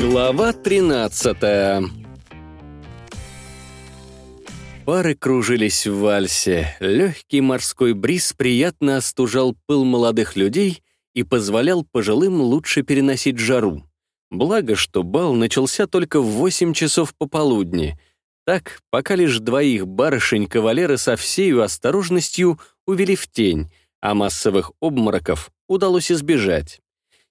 Глава 13 Пары кружились в вальсе. Легкий морской бриз приятно остужал пыл молодых людей и позволял пожилым лучше переносить жару. Благо, что бал начался только в 8 часов пополудни. Так, пока лишь двоих барышень кавалеры со всею осторожностью увели в тень, а массовых обмороков удалось избежать.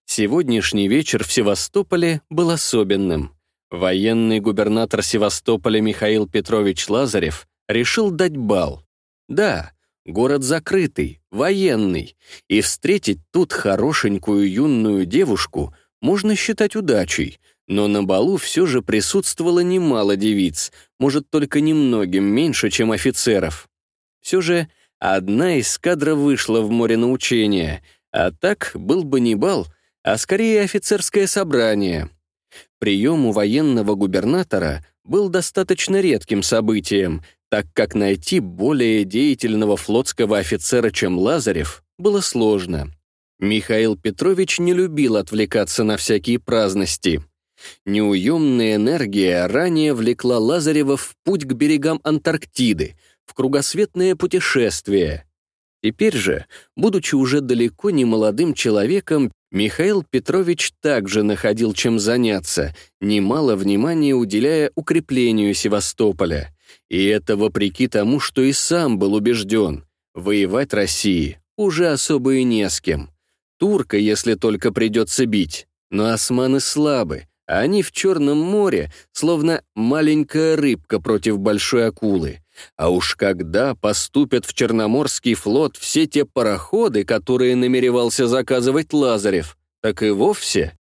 Сегодняшний вечер в Севастополе был особенным. Военный губернатор Севастополя Михаил Петрович Лазарев решил дать бал. Да, город закрытый, военный, и встретить тут хорошенькую юную девушку можно считать удачей, но на балу все же присутствовало немало девиц, может, только немногим меньше, чем офицеров. Все же одна из кадра вышла в море на учение, а так был бы не бал, а скорее офицерское собрание. Прием у военного губернатора был достаточно редким событием, так как найти более деятельного флотского офицера, чем Лазарев, было сложно. Михаил Петрович не любил отвлекаться на всякие праздности. Неуемная энергия ранее влекла Лазарева в путь к берегам Антарктиды, в кругосветное путешествие. Теперь же, будучи уже далеко не молодым человеком, Михаил Петрович также находил чем заняться, немало внимания уделяя укреплению Севастополя. И это вопреки тому, что и сам был убежден. Воевать России уже особо и не с кем. Турка, если только придется бить. Но османы слабы, а они в Черном море, словно маленькая рыбка против большой акулы. А уж когда поступят в Черноморский флот все те пароходы, которые намеревался заказывать Лазарев, так и вовсе.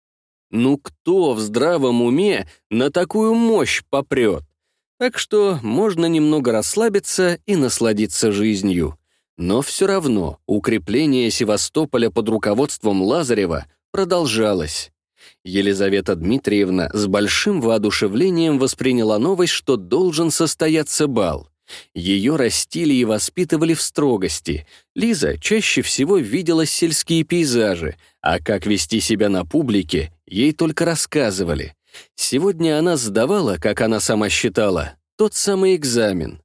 Ну кто в здравом уме на такую мощь попрет? Так что можно немного расслабиться и насладиться жизнью. Но все равно укрепление Севастополя под руководством Лазарева продолжалось. Елизавета Дмитриевна с большим воодушевлением восприняла новость, что должен состояться бал. Ее растили и воспитывали в строгости. Лиза чаще всего видела сельские пейзажи, а как вести себя на публике, ей только рассказывали. Сегодня она сдавала, как она сама считала, тот самый экзамен.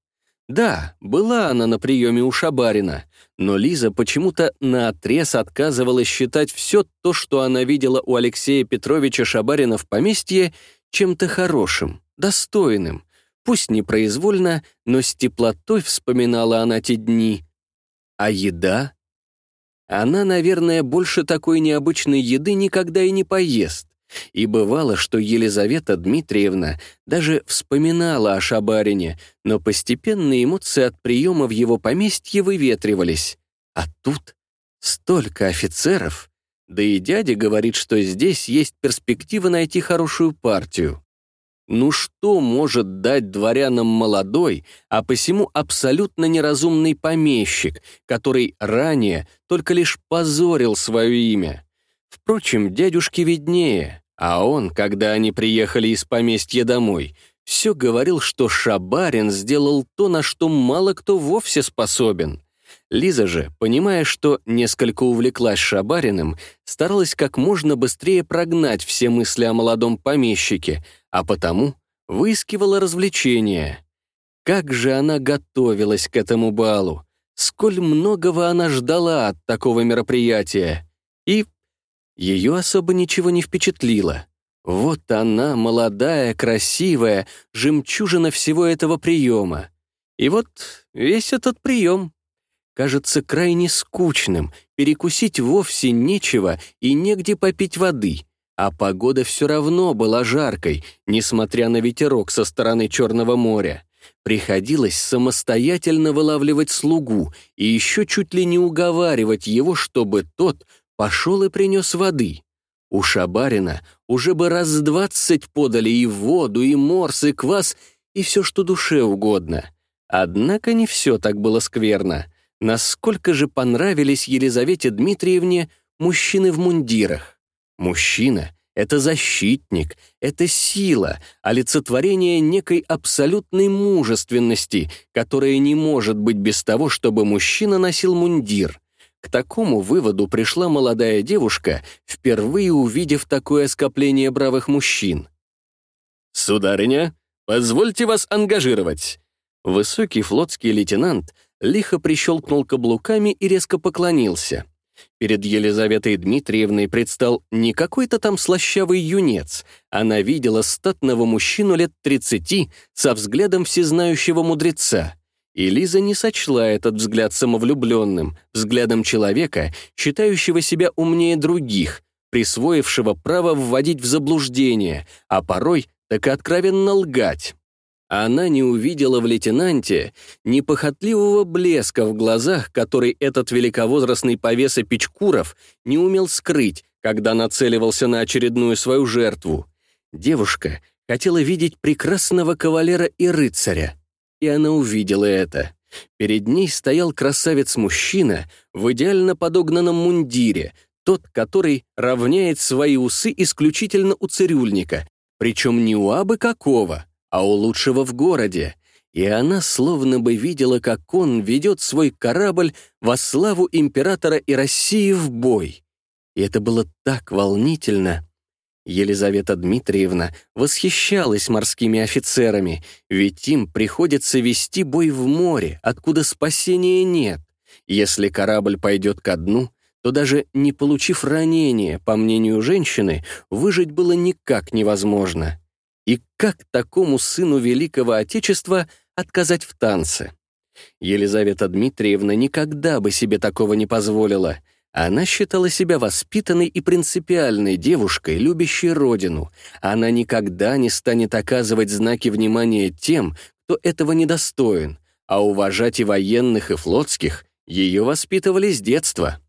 Да, была она на приеме у Шабарина, но Лиза почему-то наотрез отказывалась считать все то, что она видела у Алексея Петровича Шабарина в поместье, чем-то хорошим, достойным. Пусть непроизвольно, но с теплотой вспоминала она те дни. А еда? Она, наверное, больше такой необычной еды никогда и не поест. И бывало, что Елизавета Дмитриевна даже вспоминала о Шабарине, но постепенно эмоции от приема в его поместье выветривались. А тут столько офицеров. Да и дядя говорит, что здесь есть перспектива найти хорошую партию. Ну что может дать дворянам молодой, а посему абсолютно неразумный помещик, который ранее только лишь позорил свое имя? Впрочем, дядюшке виднее, а он, когда они приехали из поместья домой, все говорил, что Шабарин сделал то, на что мало кто вовсе способен. Лиза же, понимая, что несколько увлеклась Шабариным, старалась как можно быстрее прогнать все мысли о молодом помещике, а потому выискивала развлечения. Как же она готовилась к этому балу! Сколь многого она ждала от такого мероприятия! И ее особо ничего не впечатлило. Вот она, молодая, красивая, жемчужина всего этого приема. И вот весь этот прием кажется крайне скучным, перекусить вовсе нечего и негде попить воды. А погода все равно была жаркой, несмотря на ветерок со стороны Черного моря. Приходилось самостоятельно вылавливать слугу и еще чуть ли не уговаривать его, чтобы тот пошел и принес воды. У Шабарина уже бы раз двадцать подали и воду, и морс, и квас, и все, что душе угодно. Однако не все так было скверно. Насколько же понравились Елизавете Дмитриевне мужчины в мундирах. Мужчина — это защитник, это сила, олицетворение некой абсолютной мужественности, которая не может быть без того, чтобы мужчина носил мундир. К такому выводу пришла молодая девушка, впервые увидев такое скопление бравых мужчин. «Сударыня, позвольте вас ангажировать». Высокий флотский лейтенант лихо прищелкнул каблуками и резко поклонился. Перед Елизаветой Дмитриевной предстал не какой-то там слащавый юнец. Она видела статного мужчину лет тридцати со взглядом всезнающего мудреца. И Лиза не сочла этот взгляд самовлюбленным, взглядом человека, считающего себя умнее других, присвоившего право вводить в заблуждение, а порой так и откровенно лгать. Она не увидела в лейтенанте ни похотливого блеска в глазах, который этот великовозрастный повеса Печкуров не умел скрыть, когда нацеливался на очередную свою жертву. Девушка хотела видеть прекрасного кавалера и рыцаря, и она увидела это. Перед ней стоял красавец-мужчина в идеально подогнанном мундире, тот, который равняет свои усы исключительно у цирюльника, причем не у абы какого, а у лучшего в городе, и она словно бы видела, как он ведет свой корабль во славу императора и России в бой. И это было так волнительно. Елизавета Дмитриевна восхищалась морскими офицерами, ведь им приходится вести бой в море, откуда спасения нет. Если корабль пойдет ко дну, то даже не получив ранения, по мнению женщины, выжить было никак невозможно. И как такому сыну великого Отечества отказать в танце? Елизавета Дмитриевна никогда бы себе такого не позволила. Она считала себя воспитанной и принципиальной девушкой, любящей родину. Она никогда не станет оказывать знаки внимания тем, кто этого недостоин, а уважать и военных, и флотских ее воспитывали с детства.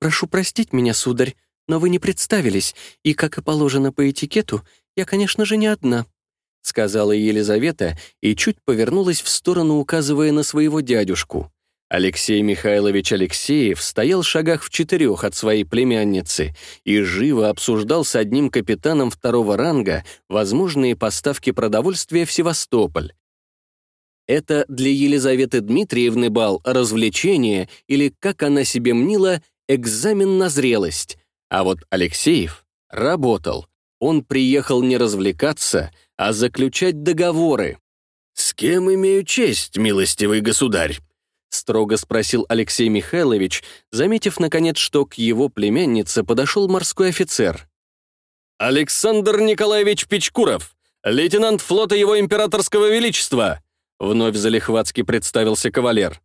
«Прошу простить меня, сударь, но вы не представились, и, как и положено по этикету, я, конечно же, не одна», — сказала Елизавета и чуть повернулась в сторону, указывая на своего дядюшку. Алексей Михайлович Алексеев стоял в шагах в четырех от своей племянницы и живо обсуждал с одним капитаном второго ранга возможные поставки продовольствия в Севастополь. Это для Елизаветы Дмитриевны бал развлечение или, как она себе мнила, экзамен на зрелость. А вот Алексеев работал. Он приехал не развлекаться, а заключать договоры. «С кем имею честь, милостивый государь?» — строго спросил Алексей Михайлович, заметив, наконец, что к его племяннице подошел морской офицер. «Александр Николаевич Печкуров, лейтенант флота его императорского величества!» Вновь залихватски представился кавалер.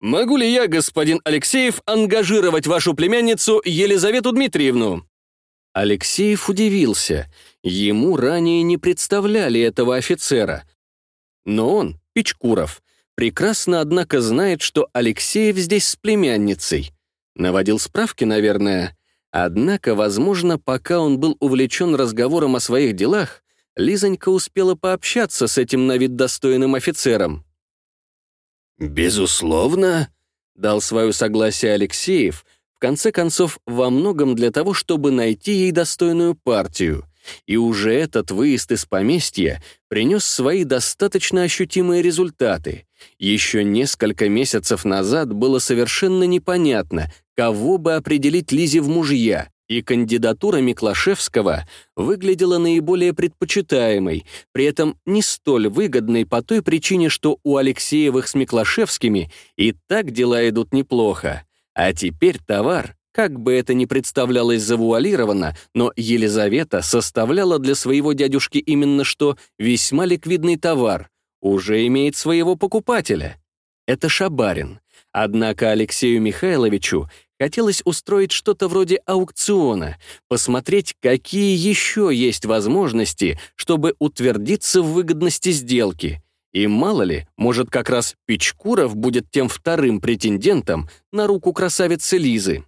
«Могу ли я, господин Алексеев, ангажировать вашу племянницу Елизавету Дмитриевну?» Алексеев удивился. Ему ранее не представляли этого офицера. Но он, Печкуров, прекрасно, однако, знает, что Алексеев здесь с племянницей. Наводил справки, наверное. Однако, возможно, пока он был увлечен разговором о своих делах, Лизонька успела пообщаться с этим на вид достойным офицером. «Безусловно», — дал свое согласие Алексеев, конце концов, во многом для того, чтобы найти ей достойную партию. И уже этот выезд из поместья принес свои достаточно ощутимые результаты. Еще несколько месяцев назад было совершенно непонятно, кого бы определить Лизе в мужья, и кандидатура Миклашевского выглядела наиболее предпочитаемой, при этом не столь выгодной по той причине, что у Алексеевых с Миклашевскими и так дела идут неплохо. А теперь товар, как бы это ни представлялось завуалированно, но Елизавета составляла для своего дядюшки именно что весьма ликвидный товар, уже имеет своего покупателя. Это Шабарин. Однако Алексею Михайловичу хотелось устроить что-то вроде аукциона, посмотреть, какие еще есть возможности, чтобы утвердиться в выгодности сделки. И мало ли, может, как раз Печкуров будет тем вторым претендентом на руку красавицы Лизы.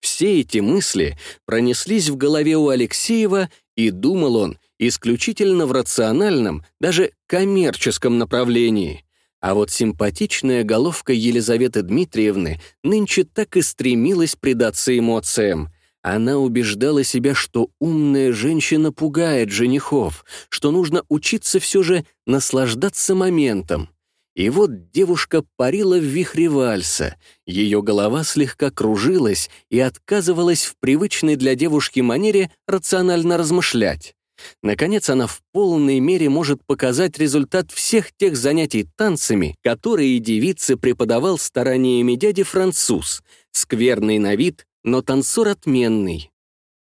Все эти мысли пронеслись в голове у Алексеева, и думал он исключительно в рациональном, даже коммерческом направлении. А вот симпатичная головка Елизаветы Дмитриевны нынче так и стремилась предаться эмоциям — она убеждала себя, что умная женщина пугает женихов, что нужно учиться все же наслаждаться моментом. И вот девушка парила в вихре вальса. Ее голова слегка кружилась и отказывалась в привычной для девушки манере рационально размышлять. Наконец, она в полной мере может показать результат всех тех занятий танцами, которые девице преподавал стараниями дяди француз. Скверный на вид, но танцор отменный.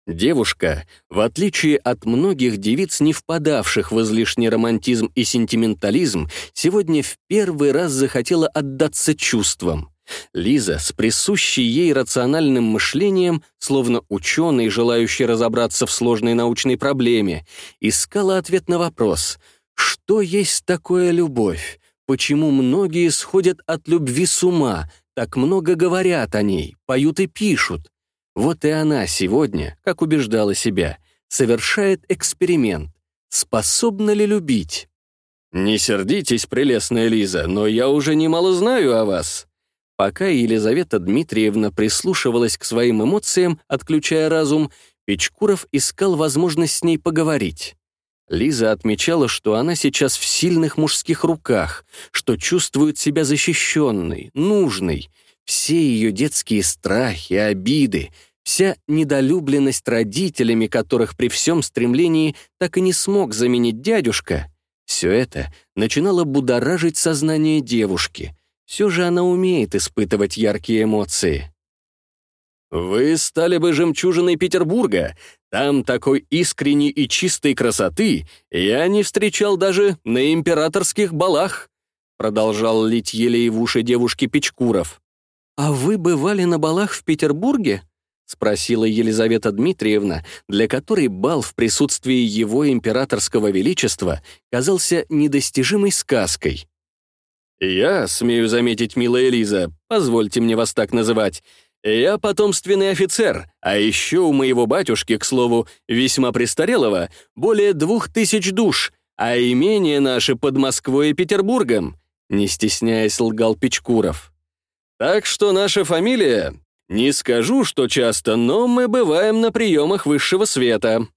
Девушка, в отличие от многих девиц, не впадавших в излишний романтизм и сентиментализм, сегодня в первый раз захотела отдаться чувствам. Лиза с присущей ей рациональным мышлением, словно ученый, желающий разобраться в сложной научной проблеме, искала ответ на вопрос «Что есть такое любовь? Почему многие сходят от любви с ума, так много говорят о ней, поют и пишут?» Вот и она сегодня, как убеждала себя, совершает эксперимент. Способна ли любить? «Не сердитесь, прелестная Лиза, но я уже немало знаю о вас». Пока Елизавета Дмитриевна прислушивалась к своим эмоциям, отключая разум, Печкуров искал возможность с ней поговорить. Лиза отмечала, что она сейчас в сильных мужских руках, что чувствует себя защищенной, нужной. Все ее детские страхи, обиды, Вся недолюбленность родителями, которых при всем стремлении так и не смог заменить дядюшка, все это начинало будоражить сознание девушки. Все же она умеет испытывать яркие эмоции. «Вы стали бы жемчужиной Петербурга. Там такой искренней и чистой красоты я не встречал даже на императорских балах», продолжал лить елей в уши девушки Печкуров. «А вы бывали на балах в Петербурге?» — спросила Елизавета Дмитриевна, для которой бал в присутствии его императорского величества казался недостижимой сказкой. «Я, смею заметить, милая Лиза, позвольте мне вас так называть, я потомственный офицер, а еще у моего батюшки, к слову, весьма престарелого, более двух тысяч душ, а имение наше под Москвой и Петербургом», не стесняясь лгал Печкуров. «Так что наша фамилия не скажу, что часто, но мы бываем на приемах высшего света».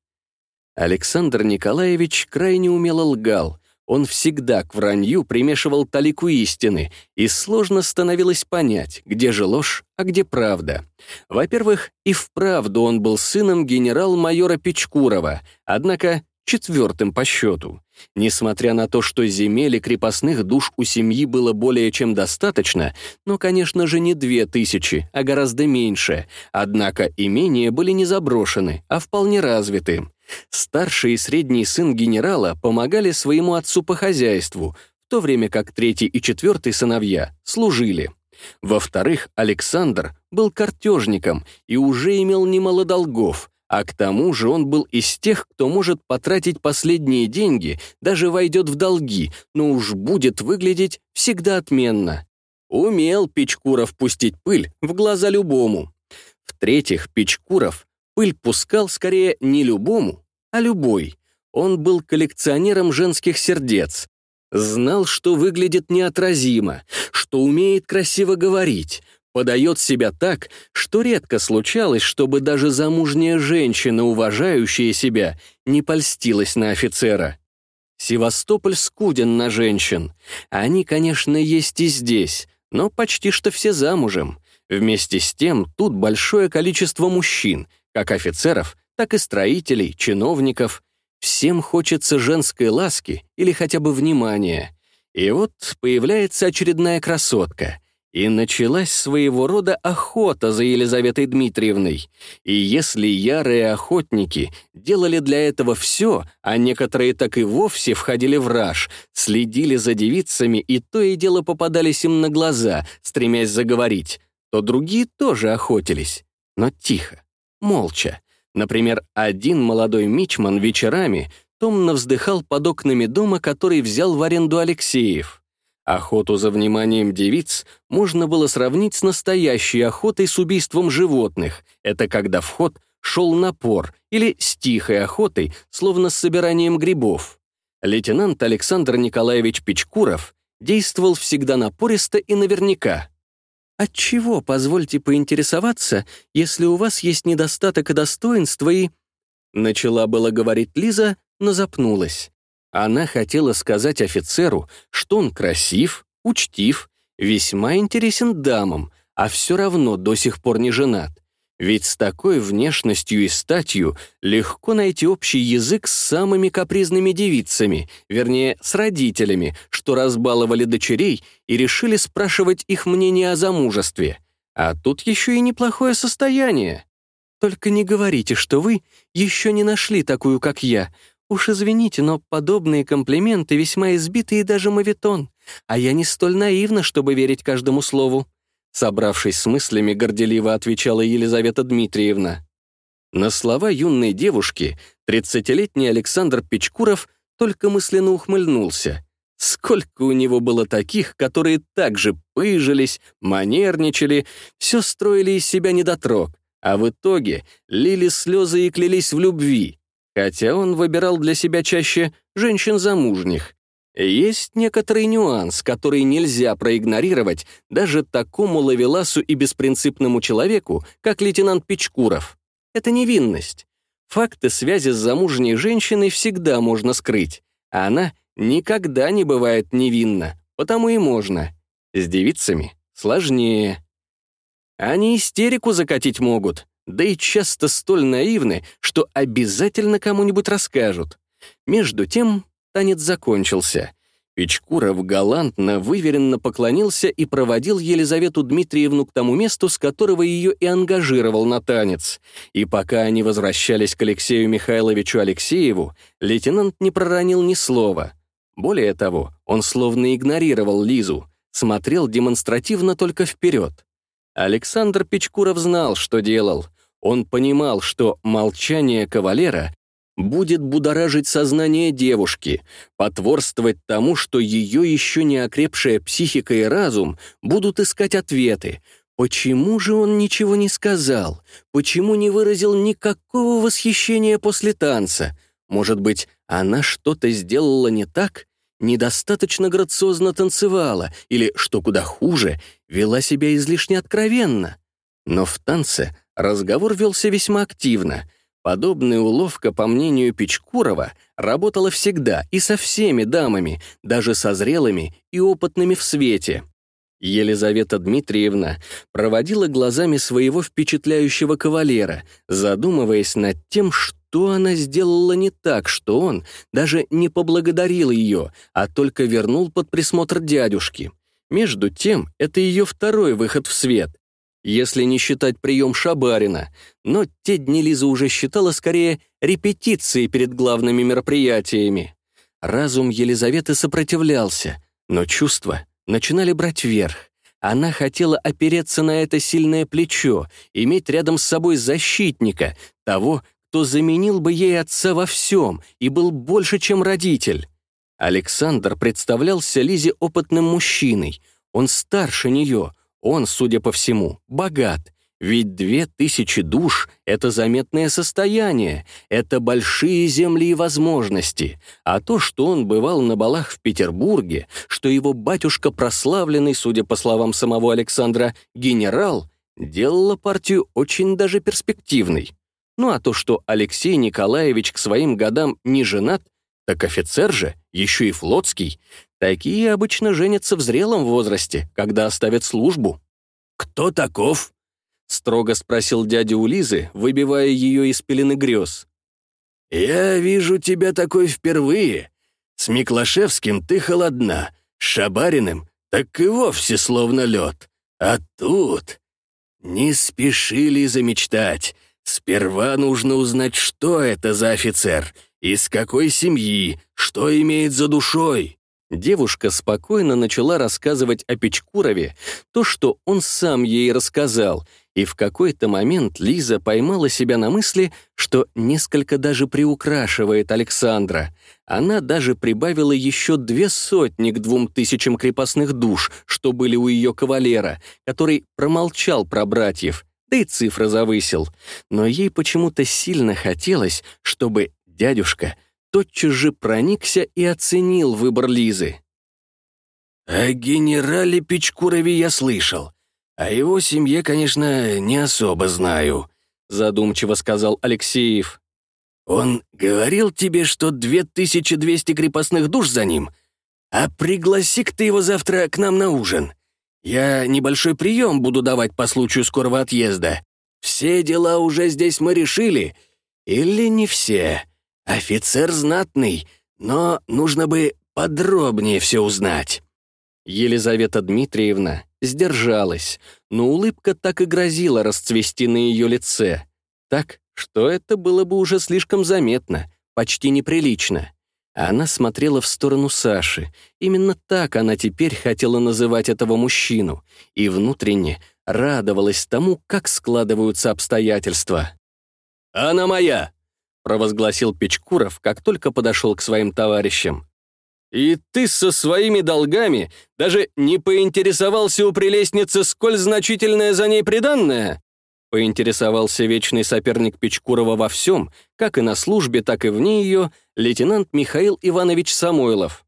Александр Николаевич крайне умело лгал. Он всегда к вранью примешивал талику истины, и сложно становилось понять, где же ложь, а где правда. Во-первых, и вправду он был сыном генерал-майора Печкурова, однако четвертым по счету. Несмотря на то, что земель и крепостных душ у семьи было более чем достаточно, но, конечно же, не две тысячи, а гораздо меньше, однако имения были не заброшены, а вполне развиты. Старший и средний сын генерала помогали своему отцу по хозяйству, в то время как третий и четвертый сыновья служили. Во-вторых, Александр был картежником и уже имел немало долгов, а к тому же он был из тех, кто может потратить последние деньги, даже войдет в долги, но уж будет выглядеть всегда отменно. Умел Печкуров пустить пыль в глаза любому. В-третьих, Печкуров пыль пускал скорее не любому, а любой. Он был коллекционером женских сердец. Знал, что выглядит неотразимо, что умеет красиво говорить, подает себя так, что редко случалось, чтобы даже замужняя женщина, уважающая себя, не польстилась на офицера. Севастополь скуден на женщин. Они, конечно, есть и здесь, но почти что все замужем. Вместе с тем тут большое количество мужчин, как офицеров, так и строителей, чиновников. Всем хочется женской ласки или хотя бы внимания. И вот появляется очередная красотка. И началась своего рода охота за Елизаветой Дмитриевной. И если ярые охотники делали для этого все, а некоторые так и вовсе входили в раж, следили за девицами и то и дело попадались им на глаза, стремясь заговорить, то другие тоже охотились. Но тихо, молча. Например, один молодой мичман вечерами томно вздыхал под окнами дома, который взял в аренду Алексеев. Охоту за вниманием девиц можно было сравнить с настоящей охотой с убийством животных. Это когда в ход шел напор, или с тихой охотой, словно с собиранием грибов. Лейтенант Александр Николаевич Печкуров действовал всегда напористо и наверняка. «Отчего, позвольте поинтересоваться, если у вас есть недостаток и достоинства и...» Начала было говорить Лиза, но запнулась. Она хотела сказать офицеру, что он красив, учтив, весьма интересен дамам, а все равно до сих пор не женат. Ведь с такой внешностью и статью легко найти общий язык с самыми капризными девицами, вернее, с родителями, что разбаловали дочерей и решили спрашивать их мнение о замужестве. А тут еще и неплохое состояние. Только не говорите, что вы еще не нашли такую, как я. Уж извините, но подобные комплименты весьма избиты и даже мавитон. А я не столь наивна, чтобы верить каждому слову. Собравшись с мыслями, горделиво отвечала Елизавета Дмитриевна. На слова юной девушки тридцатилетний Александр Печкуров только мысленно ухмыльнулся. Сколько у него было таких, которые также пыжились, манерничали, все строили из себя недотрог, а в итоге лили слезы и клялись в любви, хотя он выбирал для себя чаще женщин замужних, есть некоторый нюанс, который нельзя проигнорировать даже такому ловеласу и беспринципному человеку, как лейтенант Печкуров. Это невинность. Факты связи с замужней женщиной всегда можно скрыть, а она никогда не бывает невинна, потому и можно. С девицами сложнее. Они истерику закатить могут, да и часто столь наивны, что обязательно кому-нибудь расскажут. Между тем, танец закончился. Печкуров галантно, выверенно поклонился и проводил Елизавету Дмитриевну к тому месту, с которого ее и ангажировал на танец. И пока они возвращались к Алексею Михайловичу Алексееву, лейтенант не проронил ни слова. Более того, он словно игнорировал Лизу, смотрел демонстративно только вперед. Александр Печкуров знал, что делал. Он понимал, что молчание кавалера будет будоражить сознание девушки, потворствовать тому, что ее еще не окрепшая психика и разум будут искать ответы. Почему же он ничего не сказал? Почему не выразил никакого восхищения после танца? Может быть, она что-то сделала не так? Недостаточно грациозно танцевала или, что куда хуже, вела себя излишне откровенно? Но в танце разговор велся весьма активно — Подобная уловка, по мнению Печкурова, работала всегда и со всеми дамами, даже со зрелыми и опытными в свете. Елизавета Дмитриевна проводила глазами своего впечатляющего кавалера, задумываясь над тем, что она сделала не так, что он даже не поблагодарил ее, а только вернул под присмотр дядюшки. Между тем, это ее второй выход в свет, если не считать прием Шабарина, но те дни Лиза уже считала скорее репетицией перед главными мероприятиями. Разум Елизаветы сопротивлялся, но чувства начинали брать верх. Она хотела опереться на это сильное плечо, иметь рядом с собой защитника, того, кто заменил бы ей отца во всем и был больше, чем родитель. Александр представлялся Лизе опытным мужчиной. Он старше нее, он, судя по всему, богат, ведь две тысячи душ — это заметное состояние, это большие земли и возможности. А то, что он бывал на балах в Петербурге, что его батюшка прославленный, судя по словам самого Александра, генерал, делало партию очень даже перспективной. Ну а то, что Алексей Николаевич к своим годам не женат, так офицер же, еще и флотский, Такие обычно женятся в зрелом возрасте, когда оставят службу. «Кто таков?» — строго спросил дядя у Лизы, выбивая ее из пелены грез. «Я вижу тебя такой впервые. С Миклашевским ты холодна, с Шабариным так и вовсе словно лед. А тут...» «Не спеши, Лиза, мечтать. Сперва нужно узнать, что это за офицер, из какой семьи, что имеет за душой». Девушка спокойно начала рассказывать о Печкурове то, что он сам ей рассказал, и в какой-то момент Лиза поймала себя на мысли, что несколько даже приукрашивает Александра. Она даже прибавила еще две сотни к двум тысячам крепостных душ, что были у ее кавалера, который промолчал про братьев, да и цифры завысил. Но ей почему-то сильно хотелось, чтобы дядюшка — тотчас же проникся и оценил выбор Лизы. «О генерале Печкурове я слышал. О его семье, конечно, не особо знаю», задумчиво сказал Алексеев. «Он говорил тебе, что 2200 крепостных душ за ним? а пригласи-ка ты его завтра к нам на ужин. Я небольшой прием буду давать по случаю скорого отъезда. Все дела уже здесь мы решили. Или не все. Офицер знатный, но нужно бы подробнее все узнать». Елизавета Дмитриевна сдержалась, но улыбка так и грозила расцвести на ее лице. Так, что это было бы уже слишком заметно, почти неприлично. Она смотрела в сторону Саши. Именно так она теперь хотела называть этого мужчину. И внутренне радовалась тому, как складываются обстоятельства. «Она моя!» — провозгласил Печкуров, как только подошел к своим товарищам. «И ты со своими долгами даже не поинтересовался у прелестницы, сколь значительное за ней приданное?» Поинтересовался вечный соперник Печкурова во всем, как и на службе, так и вне ее, лейтенант Михаил Иванович Самойлов.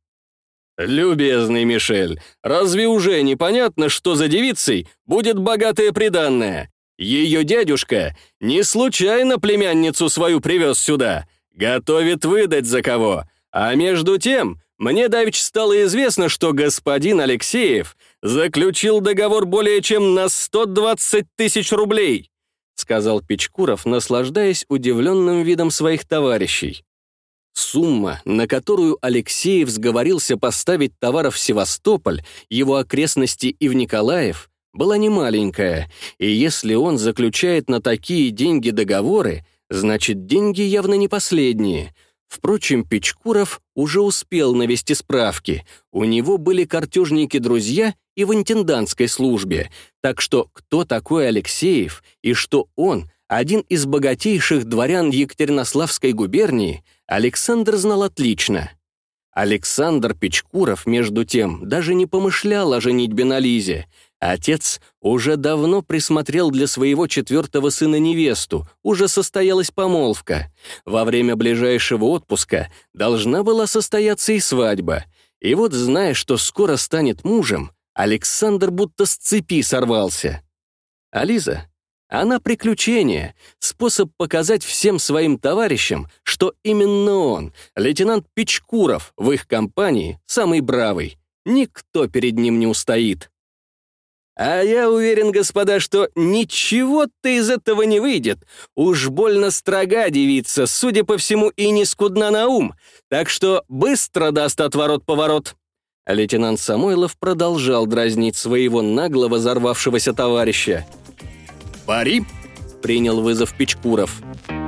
«Любезный Мишель, разве уже непонятно, что за девицей будет богатое приданное? Ее дядюшка не случайно племянницу свою привез сюда, готовит выдать за кого. А между тем, мне давеча стало известно, что господин Алексеев заключил договор более чем на 120 тысяч рублей. — сказал Печкуров, наслаждаясь удивленным видом своих товарищей. Сумма, на которую Алексеев сговорился поставить товар в Севастополь, его окрестности и в Николаев, была немаленькая, и если он заключает на такие деньги договоры, значит, деньги явно не последние. Впрочем, Печкуров уже успел навести справки. У него были картежники-друзья и в интендантской службе, так что кто такой Алексеев и что он один из богатейших дворян Екатеринославской губернии, Александр знал отлично. Александр Печкуров, между тем, даже не помышлял о женитьбе на Лизе. Отец уже давно присмотрел для своего четвертого сына невесту, уже состоялась помолвка. Во время ближайшего отпуска должна была состояться и свадьба. И вот, зная, что скоро станет мужем, Александр будто с цепи сорвался. А Лиза? Она приключение, способ показать всем своим товарищам, что именно он, лейтенант Печкуров, в их компании самый бравый. Никто перед ним не устоит. А я уверен, господа, что ничего-то из этого не выйдет. Уж больно строга девица, судя по всему, и не скудна на ум, так что быстро даст отворот-поворот. Лейтенант Самойлов продолжал дразнить своего нагло взорвавшегося товарища. «Пари!» — принял вызов Печкуров. «Пари!»